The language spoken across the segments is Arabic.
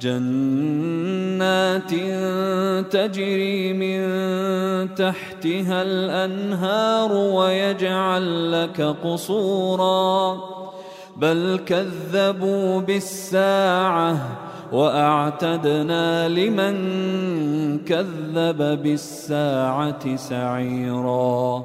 جنات تجري من تحتها الأنهار ويجعل لك قصورا. بل كذبوا بالساعة وأعتدنا لمن كذب بالساعة سعيرا.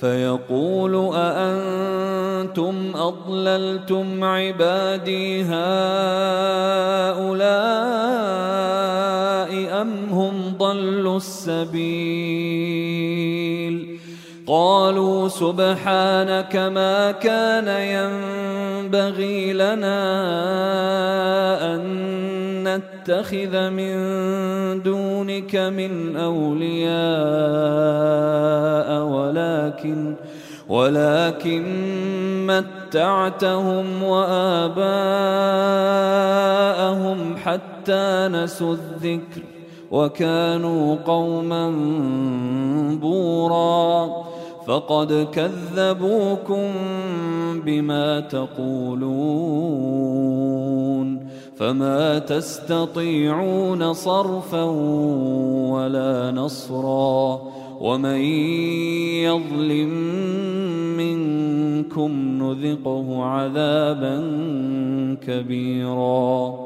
فيقول أأنتم أضللتم عبادي هؤلاء أم هم ضلوا السبيل؟ قالوا سبحانك ما كان ينبغي لنا أن نتخذ من دونك من أولياء ولكن ولكن متعتهم وآباءهم حتى نسوا الذكر وكانوا قوما بورا. فقد كذبوكم بما تقولون. فما تستطيعون صرفا ولا نصرا ومن يظلم منكم نذقه عذابا كبيرا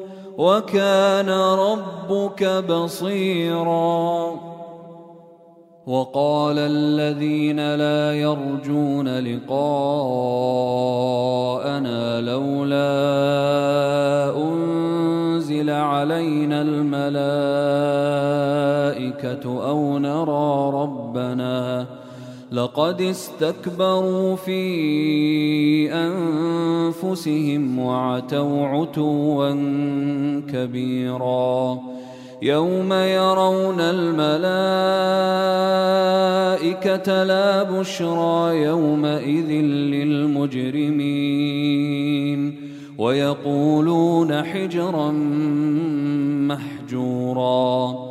وكان ربك بصيرا. وقال الذين لا يرجون لقاءنا لولا أنزل علينا الملائكة أو نرى ربنا لقد استكبروا في أنفسهم وعتوا عتوا كبيرا يوم يرون الملائكة لا بشرى يومئذ للمجرمين ويقولون حجرا محجورا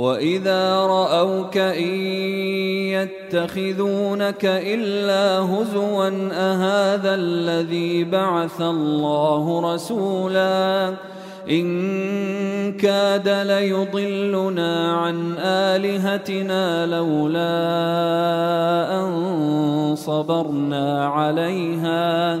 واذا راوك ان يتخذونك الا هزوا اهذا الذي بعث الله رسولا ان كاد ليضلنا عن الهتنا لولا ان صبرنا عليها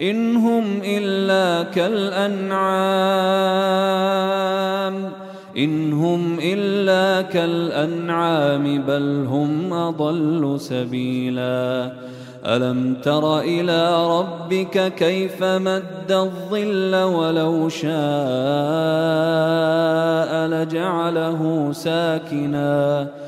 إن هم إلا كالأنعام. إن هم إلا كالأنعام بل هم أضل سبيلا. ألم تر إلى ربك كيف مد الظل ولو شاء لجعله ساكناً.